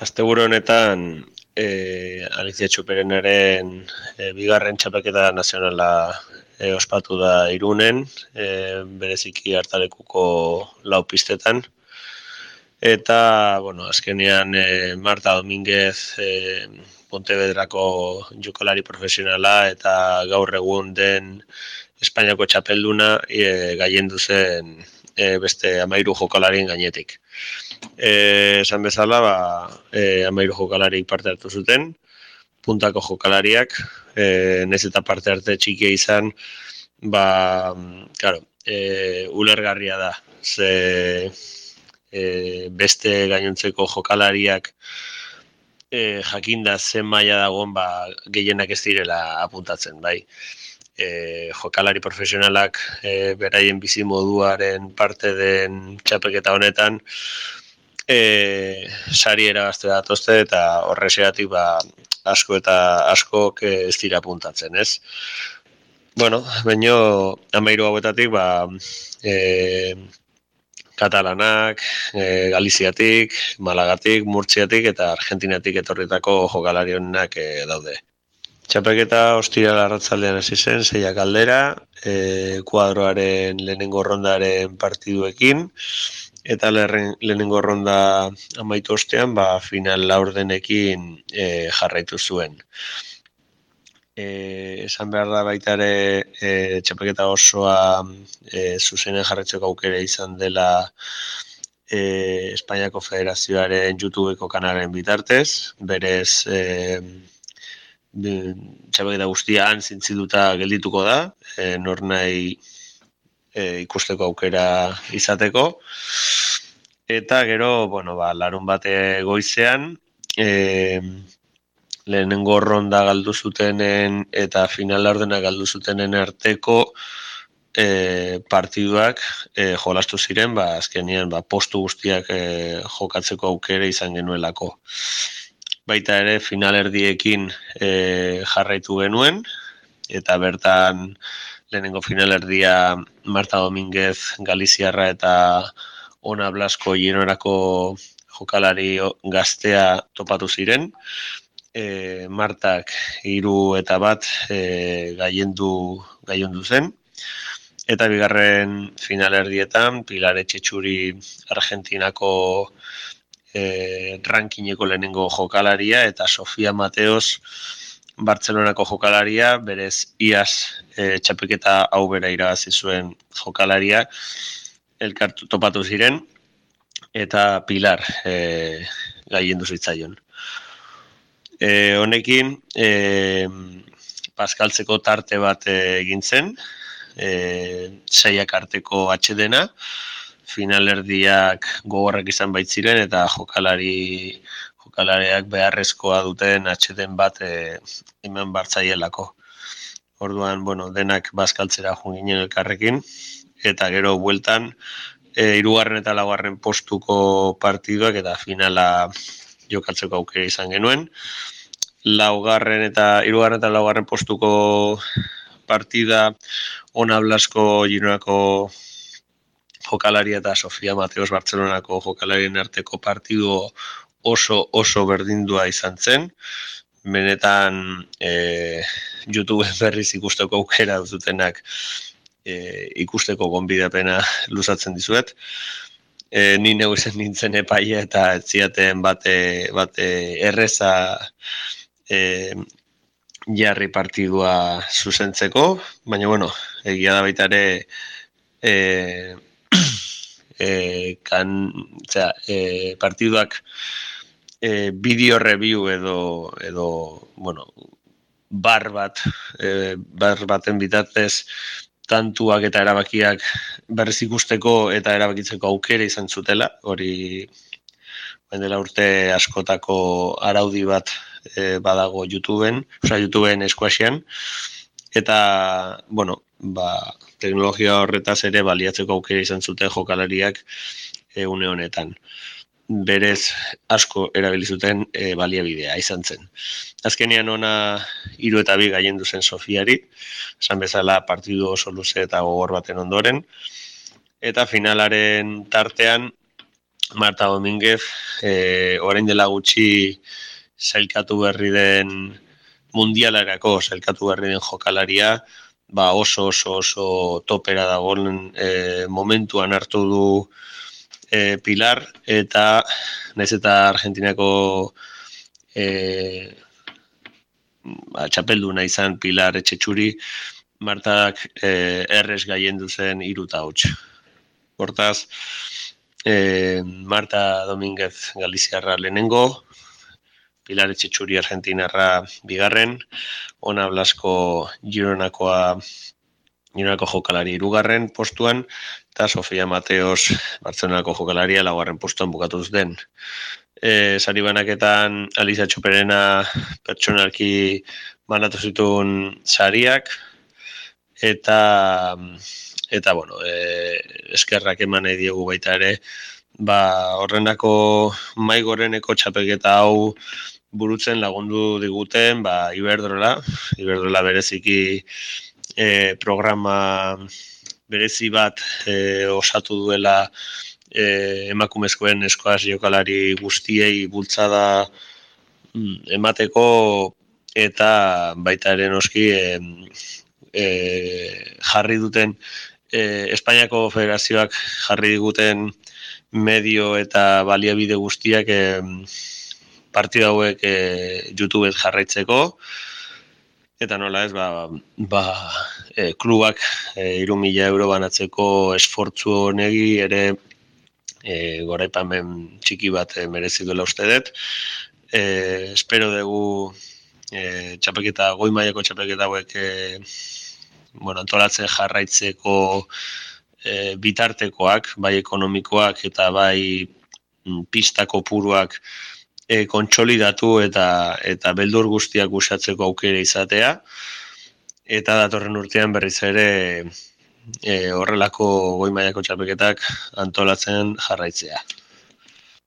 Asteburu honetan e, Alicia Txuperenaren e, bigarren txapeketa nazionala e, ospatu da irunen, e, bereziki hartalekuko lau pistetan. Eta, bueno, azkenean e, Marta Dominguez e, Pontevedrako jokalari profesionala eta gaur egun den Espainiako txapelduna e, gaien duzen e, beste amairu jokalarien gainetik eh, esan bezala, ba, eh, amairu jokalarik parte hartu zuten, puntako jokalariak, eh, nez eta parte arte txikia izan, ba, claro, eh, ulergarria da, ze eh, beste gainontzeko jokalariak eh, jakinda zen maila dagoen, ba, gehienak ez direla apuntatzen, bai. E, jokalari profesionalak e, beraien bizi moduaren parte den txapeketa honetan e, sari erabazte datozte eta horrezeatik ba, asko eta asko ez dira puntatzen, ez? Bueno, baino amairu hauetatik ba, e, Katalanak, e, Galiziatik, Malagatik, Murtziatik eta Argentinatik etorritako jokalarionak e, daude. Txapeketa ostira larratzaldean hasi zen, zeiak aldera, e, kuadroaren lehenengo rondaren partiduekin, eta lehenengo ronda amaitu ostean, ba, final laurdenekin e, jarraitu zuen. E, esan behar da baita ere e, txapeketa osoa e, zuzenen jarraitzeko aukera izan dela e, Espainiako Federazioaren YouTubeko kanalen bitartez, berez e, txapeketa guztian zintziduta geldituko da, e, nor nahi e, ikusteko aukera izateko. Eta gero, bueno, ba, larun bate goizean, e, lehenengo ronda galdu zutenen eta final ordena galdu zutenen arteko e, partiduak e, jolastu ziren, ba, azkenien ba, postu guztiak e, jokatzeko aukera izan genuelako. Baita ere, final erdiekin e, jarraitu genuen, eta bertan lehenengo finalerdia Marta Dominguez Galiziarra eta Ona Blasko Gironerako jokalari gaztea topatu ziren. E, Martak hiru eta bat e, gaiendu, gaiendu zen. Eta bigarren finalerdietan Pilar Etxetxuri Argentinako e, rankingeko lehenengo jokalaria eta Sofia Mateos Bartzelonako jokalaria, berez iaz e, txapeketa hau bera irabazi zuen jokalaria, elkartu topatu ziren, eta pilar e, gaien duzitzaion. E, honekin, e, paskaltzeko tarte bat egin zen, e, arteko atxedena, finalerdiak gogorrak izan baitziren, eta jokalari jokalareak beharrezkoa duten atxeden bat e, hemen bartzaielako. Orduan, bueno, denak bazkaltzera joan ginen elkarrekin, eta gero bueltan, e, irugarren eta laugarren postuko partiduak eta finala jokatzeko aukera izan genuen. Laugarren eta irugarren eta laugarren postuko partida ona blasko gironako jokalaria eta Sofia Mateos Bartzelonako jokalarien arteko partidu oso oso berdindua izan zen. Benetan e, YouTube berriz ikusteko aukera dutenak e, ikusteko gonbidapena luzatzen dizuet. E, ni neu izan nintzen epaia eta etziaten bate, bate erreza e, jarri partidua zuzentzeko, baina bueno, egia da baita ere e, e, kan, zera, e, partiduak e, video review edo edo bueno, bar bat e, bar baten bitartez tantuak eta erabakiak berriz ikusteko eta erabakitzeko aukera izan zutela, hori dela urte askotako araudi bat e, badago YouTubeen, osea YouTubeen eskuasian eta bueno, ba, teknologia horretaz ere baliatzeko aukera izan zuten jokalariak e, une honetan. Berez asko erabili zuten e, baliabidea izan zen. Azkenean ona hiru eta bi gaien duzen Sofiari, esan bezala partidu oso luze eta gogor baten ondoren. Eta finalaren tartean Marta Dominguez, e, orain dela gutxi zailkatu berri den mundialarako zailkatu berri den jokalaria, ba oso oso oso topera dagoen e, momentuan hartu du e, Pilar, eta naiz eta Argentinako e, ba, txapelduna izan Pilar Etxetxuri, Martak e, errez gaien duzen iruta hotx. Hortaz, e, Marta Dominguez Galiziarra lehenengo, Pilar Etxetxuri Argentinarra bigarren, Ona Blasko Gironakoa Gironako jokalari irugarren postuan, eta Sofia Mateos Bartzenako jokalaria laugarren postuan bukatuz den. E, sari banaketan Aliza Txoperena pertsonalki manatu zituen sariak, eta eta bueno, e, eskerrak eman nahi diegu baita ere, ba, horrenako maigoreneko txapelketa hau burutzen lagundu diguten, ba, Iberdrola, Iberdrola bereziki e, programa berezi bat e, osatu duela e, emakumezkoen eskoaz jokalari guztiei bultzada mm, emateko eta baita ere noski e, e, jarri duten e, Espainiako federazioak jarri diguten medio eta baliabide guztiak e, partida hauek e, YouTube jarraitzeko eta nola ez ba, ba e, klubak e, mila euro banatzeko esfortzu honegi ere e, goraipamen txiki bat e, merezi duela uste dut. E, espero dugu e, txapeketa, goi mailako txapeketa hauek e, bueno, antolatzen jarraitzeko e, bitartekoak, bai ekonomikoak eta bai mm, pistako puruak e, kontsolidatu eta eta beldur guztiak usatzeko aukera izatea eta datorren urtean berriz ere e, horrelako goi mailako txapeketak antolatzen jarraitzea.